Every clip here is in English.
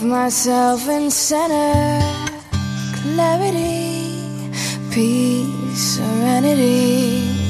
Gave myself in center, clarity, peace, serenity.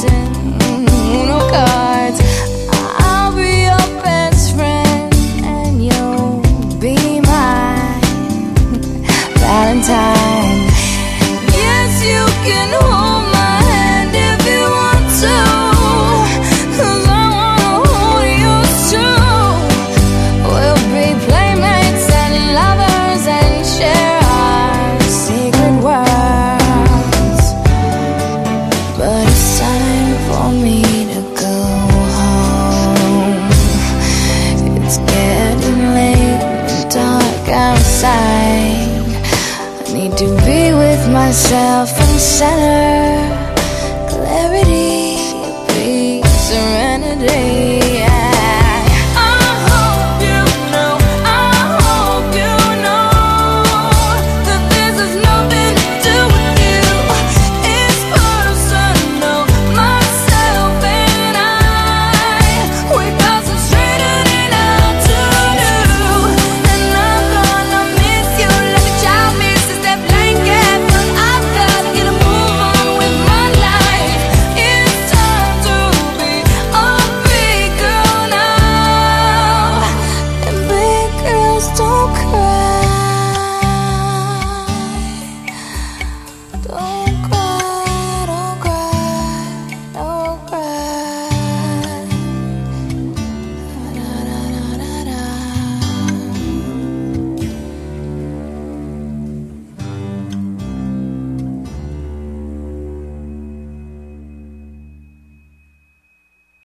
listen. to be with myself and center clarity.